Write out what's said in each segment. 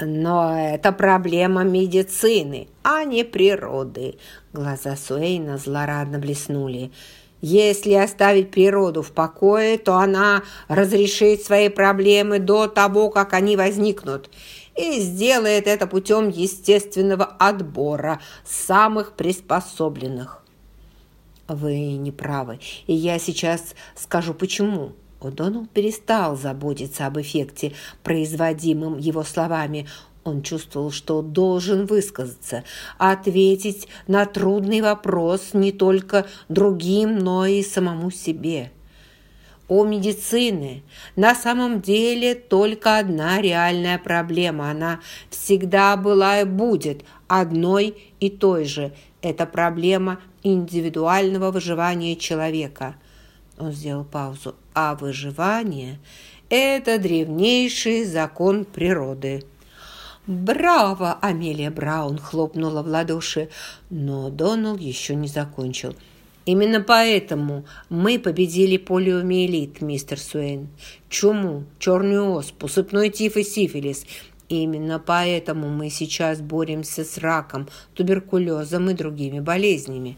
Но это проблема медицины, а не природы. Глаза Суэйна злорадно блеснули. Если оставить природу в покое, то она разрешит свои проблемы до того, как они возникнут, и сделает это путем естественного отбора самых приспособленных. Вы не правы, и я сейчас скажу почему. О'Доннелл перестал заботиться об эффекте, производимым его словами. Он чувствовал, что должен высказаться, ответить на трудный вопрос не только другим, но и самому себе. У медицины на самом деле только одна реальная проблема. Она всегда была и будет одной и той же. Это проблема индивидуального выживания человека. Он сделал паузу а выживание – это древнейший закон природы. «Браво!» – Амелия Браун хлопнула в ладоши, но Доналд еще не закончил. «Именно поэтому мы победили полиомиелит, мистер Суэйн, чуму, черную оспу, сыпной тиф и сифилис. Именно поэтому мы сейчас боремся с раком, туберкулезом и другими болезнями.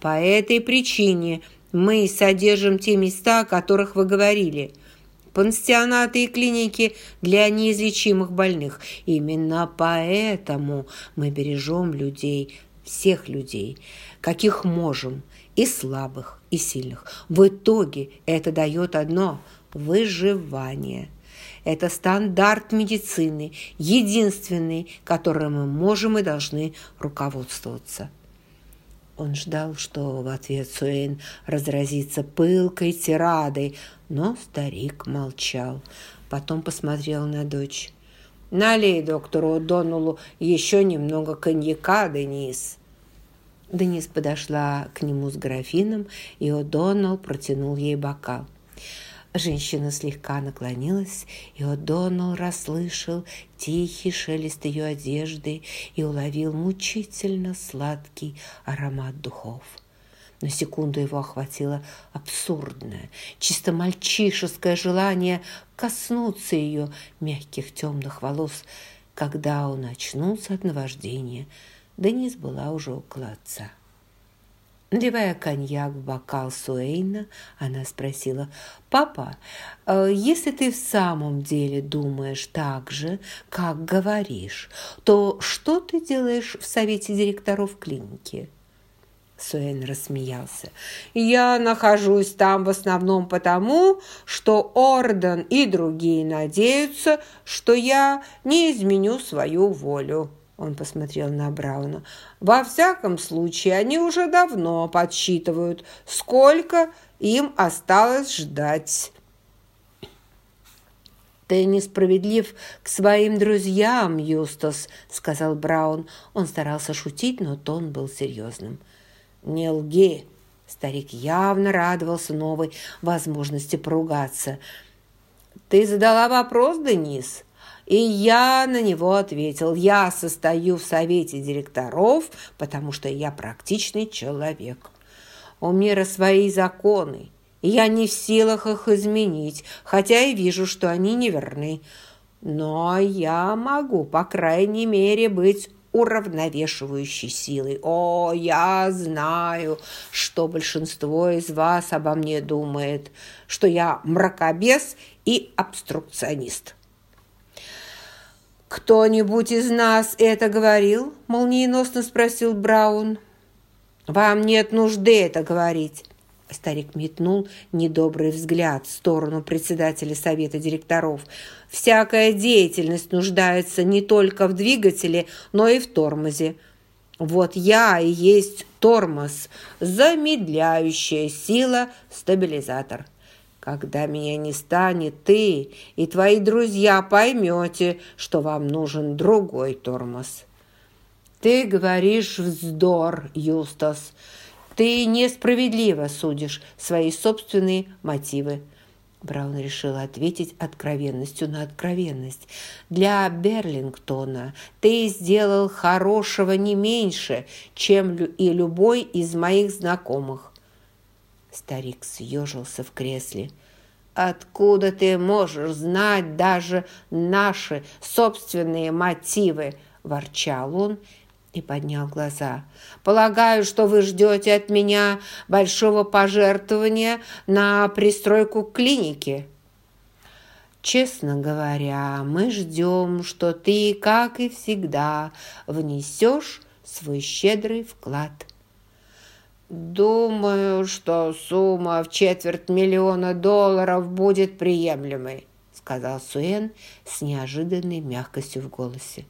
По этой причине – мы содержим те места, о которых вы говорили. Пансионаты и клиники для неизлечимых больных. Именно поэтому мы бережем людей, всех людей, каких можем, и слабых, и сильных. В итоге это дает одно – выживание. Это стандарт медицины, единственный, которым мы можем и должны руководствоваться. Он ждал, что в ответ Суэйн разразится пылкой тирадой, но старик молчал. Потом посмотрел на дочь. «Налей доктору Донулу еще немного коньяка, Денис». Денис подошла к нему с графином, и О'Доннелл протянул ей бокал. Женщина слегка наклонилась, и О'Доннелл расслышал тихий шелест ее одежды и уловил мучительно сладкий аромат духов. На секунду его охватило абсурдное, чисто мальчишеское желание коснуться ее мягких темных волос. Когда он очнулся от наваждения, Денис была уже около отца. Наливая коньяк в бокал Суэйна, она спросила, «Папа, э, если ты в самом деле думаешь так же, как говоришь, то что ты делаешь в совете директоров клиники?» Суэн рассмеялся. «Я нахожусь там в основном потому, что Орден и другие надеются, что я не изменю свою волю». Он посмотрел на Брауна. «Во всяком случае, они уже давно подсчитывают, сколько им осталось ждать». «Ты несправедлив к своим друзьям, Юстас», — сказал Браун. Он старался шутить, но тон был серьезным. «Не лги!» Старик явно радовался новой возможности поругаться. «Ты задала вопрос, Денис?» И я на него ответил, я состою в совете директоров, потому что я практичный человек. У мира свои законы, и я не в силах их изменить, хотя и вижу, что они неверны. Но я могу, по крайней мере, быть уравновешивающей силой. О, я знаю, что большинство из вас обо мне думает, что я мракобес и обструкционист. «Кто-нибудь из нас это говорил?» – молниеносно спросил Браун. «Вам нет нужды это говорить». Старик метнул недобрый взгляд в сторону председателя совета директоров. «Всякая деятельность нуждается не только в двигателе, но и в тормозе. Вот я и есть тормоз, замедляющая сила, стабилизатор. Когда меня не станет, ты и твои друзья поймете, что вам нужен другой тормоз. Ты говоришь вздор, Юстас. Ты несправедливо судишь свои собственные мотивы. Браун решил ответить откровенностью на откровенность. «Для Берлингтона ты сделал хорошего не меньше, чем и любой из моих знакомых. Старик съежился в кресле. Откуда ты можешь знать даже наши собственные мотивы?» – ворчал он и поднял глаза. «Полагаю, что вы ждете от меня большого пожертвования на пристройку клиники». «Честно говоря, мы ждем, что ты, как и всегда, внесешь свой щедрый вклад». «Думаю, что сумма в четверть миллиона долларов будет приемлемой», сказал Суэн с неожиданной мягкостью в голосе.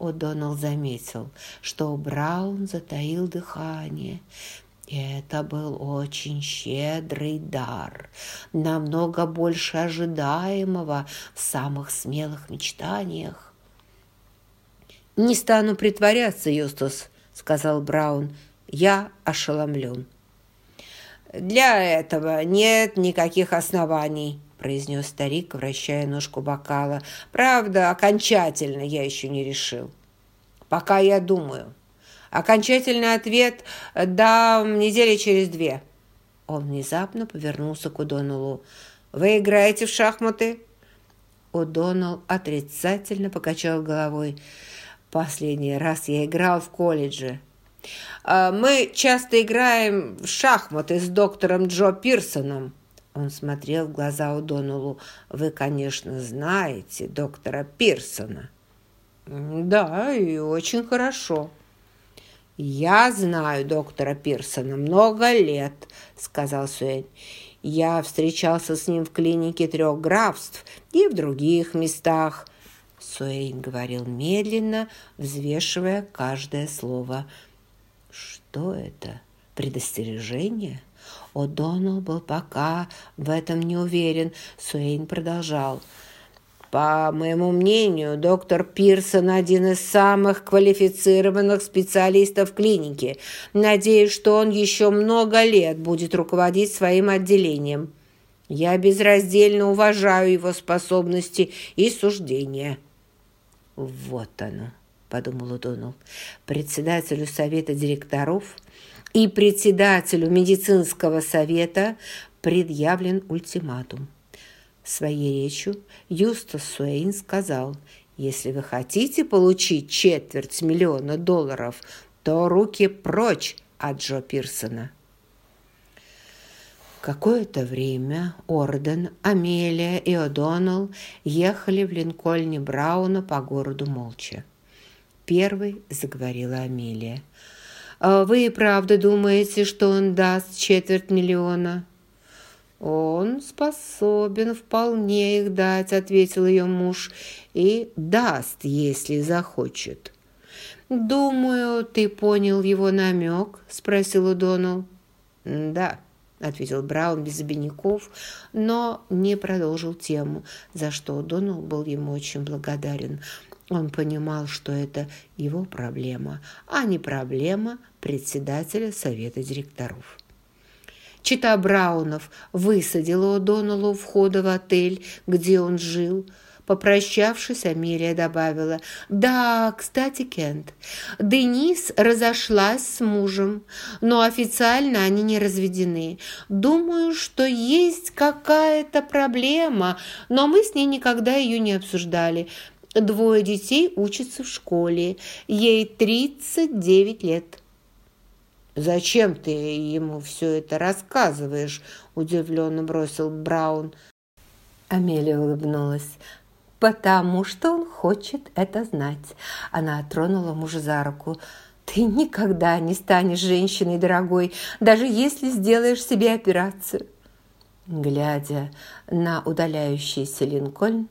О'Доннелл заметил, что Браун затаил дыхание. Это был очень щедрый дар, намного больше ожидаемого в самых смелых мечтаниях. «Не стану притворяться, Юстус», — сказал Браун, — я ошеломлен. «Для этого нет никаких оснований», – произнес старик, вращая ножку бокала. «Правда, окончательно я еще не решил. Пока я думаю. Окончательный ответ дам недели через две». Он внезапно повернулся к Удоналу. «Вы играете в шахматы?» Удонал отрицательно покачал головой. «Последний раз я играл в колледже. А, мы часто играем в шахматы с доктором Джо Пирсоном». Он смотрел в глаза Удонулу. «Вы, конечно, знаете доктора Пирсона». «Да, и очень хорошо». «Я знаю доктора Пирсона много лет», — сказал Суэнь. «Я встречался с ним в клинике трех графств и в других местах». Суэйн говорил медленно, взвешивая каждое слово – что это? Предостережение? О'Доннелл был пока в этом не уверен. Суэйн продолжал. По моему мнению, доктор Пирсон один из самых квалифицированных специалистов в клинике. Надеюсь, что он еще много лет будет руководить своим отделением. Я безраздельно уважаю его способности и суждения. Вот оно подумал Удонов, председателю совета директоров и председателю медицинского совета предъявлен ультиматум. Своей речью Юстас Суэйн сказал, если вы хотите получить четверть миллиона долларов, то руки прочь от Джо Пирсона. Какое-то время Орден, Амелия и О'Доннелл ехали в Линкольне Брауна по городу молча. Первой заговорила Амелия. «А «Вы и правда думаете, что он даст четверть миллиона?» «Он способен вполне их дать», — ответил ее муж, «и даст, если захочет». «Думаю, ты понял его намек?» – спросил Доналл. «Да», – ответил Браун без обиняков, но не продолжил тему, за что Доналл был ему очень благодарен. Он понимал, что это его проблема, а не проблема председателя совета директоров. Чита Браунов высадила О'Доннеллу у входа в отель, где он жил. Попрощавшись, Амелия добавила, «Да, кстати, Кент, Денис разошлась с мужем, но официально они не разведены. Думаю, что есть какая-то проблема, но мы с ней никогда ее не обсуждали. Двое детей учатся в школе. Ей 39 лет. «Зачем ты ему все это рассказываешь?» – удивленно бросил Браун. Амелия улыбнулась. «Потому что он хочет это знать». Она тронула мужа за руку. «Ты никогда не станешь женщиной, дорогой, даже если сделаешь себе операцию». Глядя на удаляющийся Линкольн,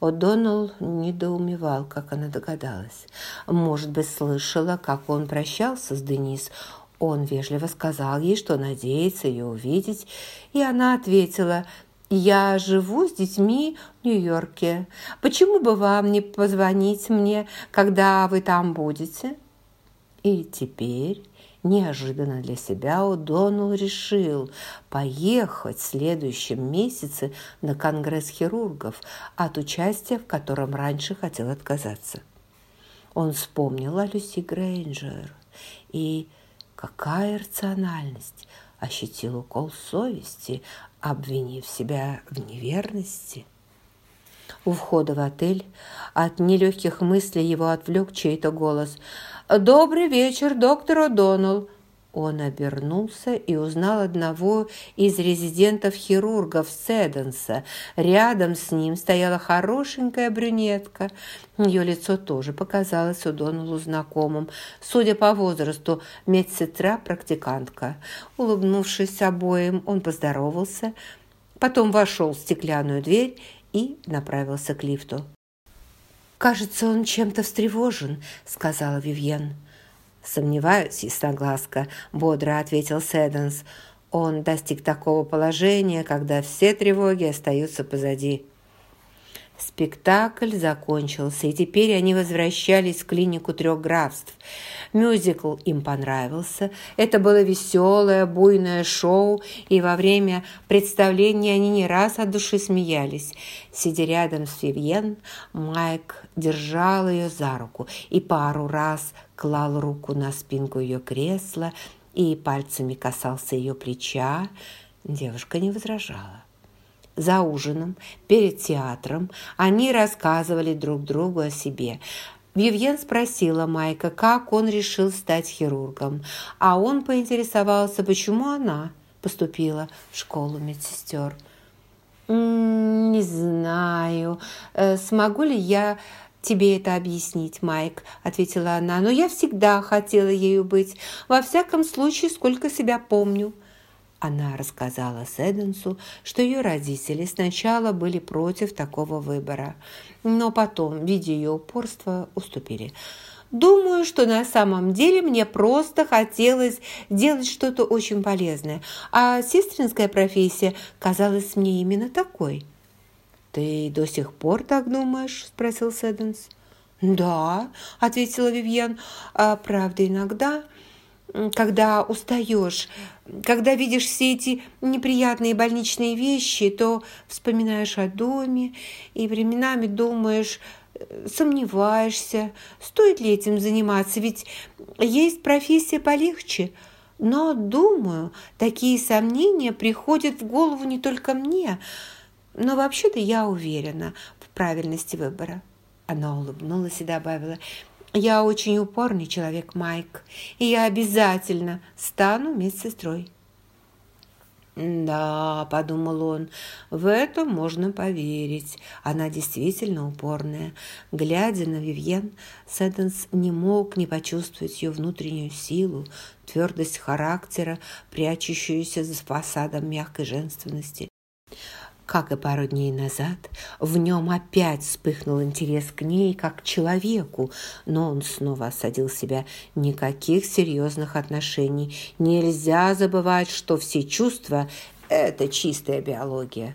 О'Доннелл недоумевал, как она догадалась. Может быть, слышала, как он прощался с Денис. Он вежливо сказал ей, что надеется ее увидеть, и она ответила «Я живу с детьми в Нью-Йорке. Почему бы вам не позвонить мне, когда вы там будете?» И теперь Неожиданно для себя О'Доннелл решил поехать в следующем месяце на Конгресс хирургов, от участия в котором раньше хотел отказаться. Он вспомнил о Люси Грейнджер и какая рациональность! ощутил укол совести, обвинив себя в неверности. У входа в отель от нелегких мыслей его отвлек чей-то голос. «Добрый вечер, доктор О'Доннелл!» Он обернулся и узнал одного из резидентов-хирургов Седенса. Рядом с ним стояла хорошенькая брюнетка. Ее лицо тоже показалось Удонулу знакомым. Судя по возрасту, медсестра-практикантка. Улыбнувшись обоим, он поздоровался, потом вошел в стеклянную дверь и направился к лифту. «Кажется, он чем-то встревожен», — сказала Вивьен. «Сомневаюсь, ясноглазка», — бодро ответил Сэдденс. «Он достиг такого положения, когда все тревоги остаются позади». Спектакль закончился, и теперь они возвращались в клинику трех графств. Мюзикл им понравился. Это было веселое, буйное шоу, и во время представления они не раз от души смеялись. Сидя рядом с Вивьен, Майк держал ее за руку и пару раз клал руку на спинку ее кресла и пальцами касался ее плеча. Девушка не возражала. За ужином, перед театром, они рассказывали друг другу о себе. Вивьен спросила Майка, как он решил стать хирургом, а он поинтересовался, почему она поступила в школу медсестер. «Не знаю, э, смогу ли я тебе это объяснить, Майк», — ответила она, «но я всегда хотела ею быть, во всяком случае, сколько себя помню». Она рассказала Сэдденсу, что ее родители сначала были против такого выбора, но потом, видя ее упорство, уступили. Думаю, что на самом деле мне просто хотелось делать что-то очень полезное, а сестринская профессия казалась мне именно такой. «Ты до сих пор так думаешь?» – спросил Сэдденс. «Да», – ответила Вивьен. «А, «Правда, иногда...» когда устаешь, когда видишь все эти неприятные больничные вещи, то вспоминаешь о доме и временами думаешь, э, сомневаешься, стоит ли этим заниматься, ведь есть профессия полегче. Но, думаю, такие сомнения приходят в голову не только мне, но вообще-то я уверена в правильности выбора. Она улыбнулась и добавила, я очень упорный человек, Майк, и я обязательно стану медсестрой. «Да», – подумал он, – «в это можно поверить. Она действительно упорная». Глядя на Вивьен, Сэдденс не мог не почувствовать ее внутреннюю силу, твердость характера, прячущуюся за фасадом мягкой женственности. Как и пару дней назад, в нем опять вспыхнул интерес к ней как к человеку, но он снова осадил себя. Никаких серьезных отношений. Нельзя забывать, что все чувства – это чистая биология.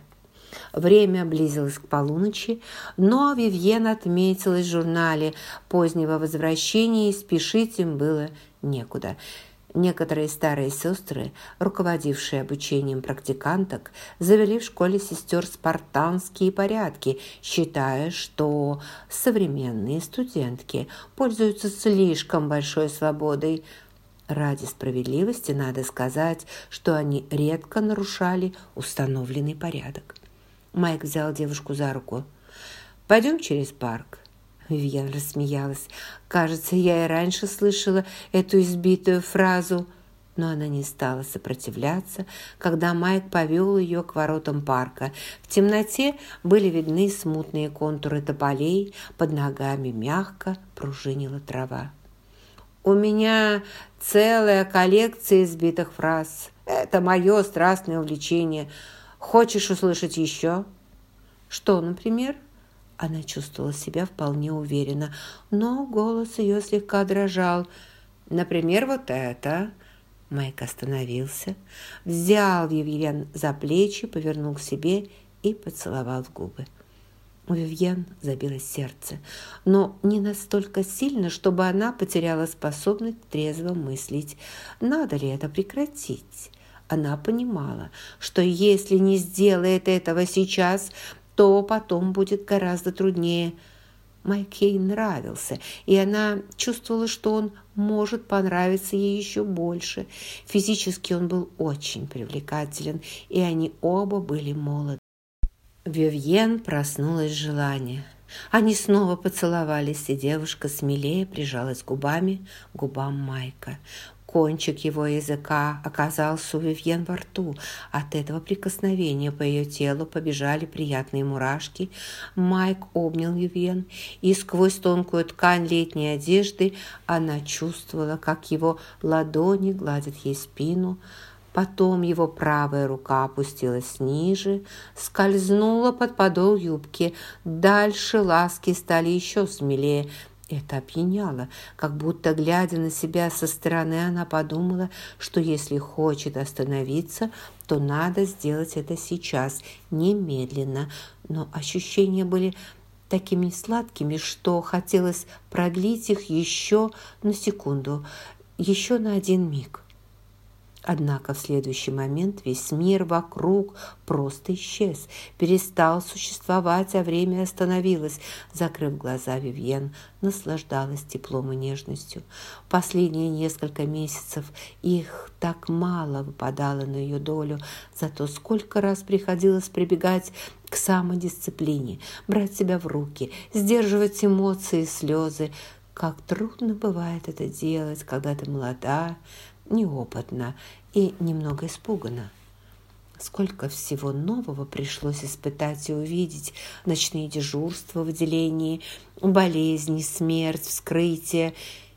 Время близилось к полуночи, но Вивьен отметилась в журнале позднего возвращения, и спешить им было некуда – Некоторые старые сестры, руководившие обучением практиканток, завели в школе сестер спартанские порядки, считая, что современные студентки пользуются слишком большой свободой. Ради справедливости надо сказать, что они редко нарушали установленный порядок. Майк взял девушку за руку. «Пойдем через парк. Вивьен рассмеялась. «Кажется, я и раньше слышала эту избитую фразу». Но она не стала сопротивляться, когда Майк повел ее к воротам парка. В темноте были видны смутные контуры тополей, под ногами мягко пружинила трава. «У меня целая коллекция избитых фраз. Это мое страстное увлечение. Хочешь услышать еще?» «Что, например?» Она чувствовала себя вполне уверенно, но голос ее слегка дрожал. «Например, вот это...» Майк остановился, взял Вивьен за плечи, повернул к себе и поцеловал в губы. У Вивьен забилось сердце, но не настолько сильно, чтобы она потеряла способность трезво мыслить. Надо ли это прекратить? Она понимала, что если не сделает этого сейчас, то потом будет гораздо труднее. Майк ей нравился, и она чувствовала, что он может понравиться ей еще больше. Физически он был очень привлекателен, и они оба были молоды. Вивьен проснулась желание. Они снова поцеловались, и девушка смелее прижалась губами к губам Майка. Кончик его языка оказался у Вивьен во рту. От этого прикосновения по ее телу побежали приятные мурашки. Майк обнял Вивьен, и сквозь тонкую ткань летней одежды она чувствовала, как его ладони гладят ей спину. Потом его правая рука опустилась ниже, скользнула под подол юбки. Дальше ласки стали еще смелее – это опьяняло, как будто, глядя на себя со стороны, она подумала, что если хочет остановиться, то надо сделать это сейчас, немедленно. Но ощущения были такими сладкими, что хотелось продлить их еще на секунду, еще на один миг. Однако в следующий момент весь мир вокруг просто исчез, перестал существовать, а время остановилось. Закрыв глаза, Вивьен наслаждалась теплом и нежностью. Последние несколько месяцев их так мало выпадало на ее долю, зато сколько раз приходилось прибегать к самодисциплине, брать себя в руки, сдерживать эмоции и слезы. Как трудно бывает это делать, когда ты молода, неопытна и немного испугана. Сколько всего нового пришлось испытать и увидеть. Ночные дежурства в отделении, болезни, смерть, вскрытие.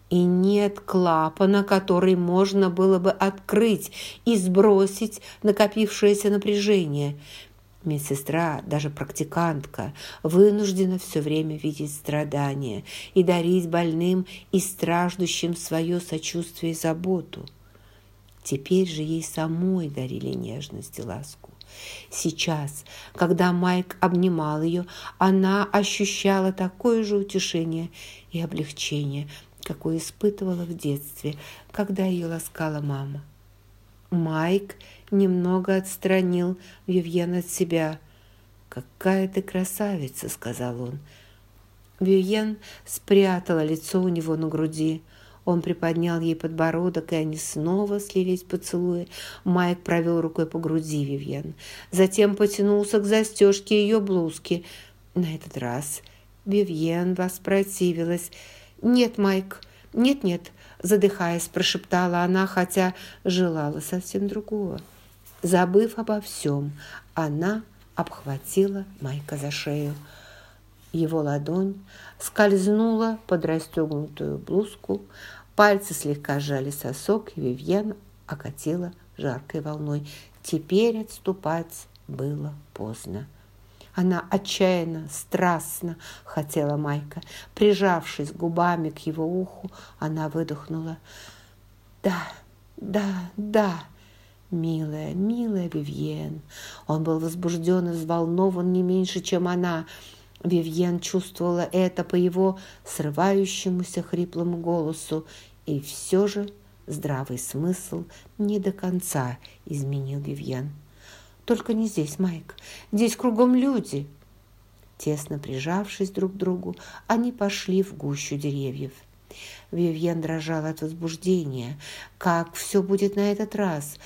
И нет клапана, который можно было бы открыть и сбросить накопившееся напряжение. Медсестра, даже практикантка, вынуждена все время видеть страдания и дарить больным и страждущим свое сочувствие и заботу – Теперь же ей самой дарили нежность и ласку. Сейчас, когда Майк обнимал ее, она ощущала такое же утешение и облегчение, какое испытывала в детстве, когда ее ласкала мама. Майк немного отстранил Вивьен от себя. «Какая ты красавица!» — сказал он. Вивьен спрятала лицо у него на груди – он приподнял ей подбородок, и они снова слились поцелуи. Майк провел рукой по груди Вивьен. Затем потянулся к застежке ее блузки. На этот раз Вивьен воспротивилась. «Нет, Майк, нет-нет», задыхаясь, прошептала она, хотя желала совсем другого. Забыв обо всем, она обхватила Майка за шею. Его ладонь скользнула под расстегнутую блузку, Пальцы слегка сжали сосок, и Вивьен окатила жаркой волной. Теперь отступать было поздно. Она отчаянно, страстно хотела Майка. Прижавшись губами к его уху, она выдохнула. «Да, да, да, милая, милая Вивьен». Он был возбужден и взволнован не меньше, чем она. Вивьен чувствовала это по его срывающемуся хриплому голосу, и все же здравый смысл не до конца изменил Вивьен. «Только не здесь, Майк. Здесь кругом люди». Тесно прижавшись друг к другу, они пошли в гущу деревьев. Вивьен дрожала от возбуждения. Как все будет на этот раз?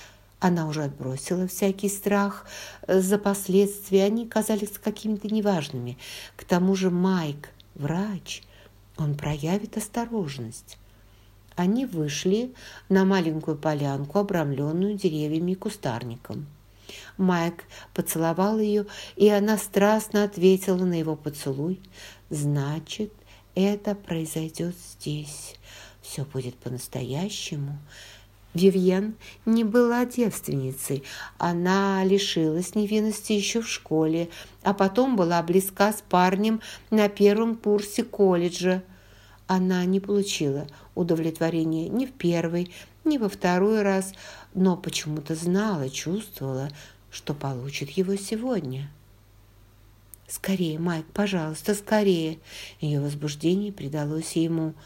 Она уже отбросила всякий страх за последствия. Они казались какими-то неважными. К тому же Майк, врач, он проявит осторожность. Они вышли на маленькую полянку, обрамленную деревьями и кустарником. Майк поцеловал ее, и она страстно ответила на его поцелуй. «Значит, это произойдет здесь. Все будет по-настоящему». Вивьен не была девственницей. Она лишилась невинности еще в школе, а потом была близка с парнем на первом курсе колледжа. Она не получила удовлетворения ни в первый, ни во второй раз, но почему-то знала, чувствовала, что получит его сегодня. «Скорее, Майк, пожалуйста, скорее!» Ее возбуждение придалось ему –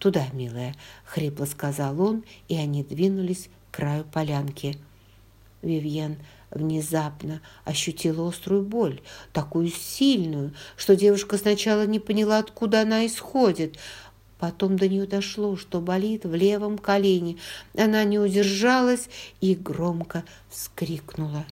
«Туда, милая», — хрипло сказал он, и они двинулись к краю полянки. Вивьен внезапно ощутила острую боль, такую сильную, что девушка сначала не поняла, откуда она исходит. Потом до нее дошло, что болит в левом колене. Она не удержалась и громко вскрикнула.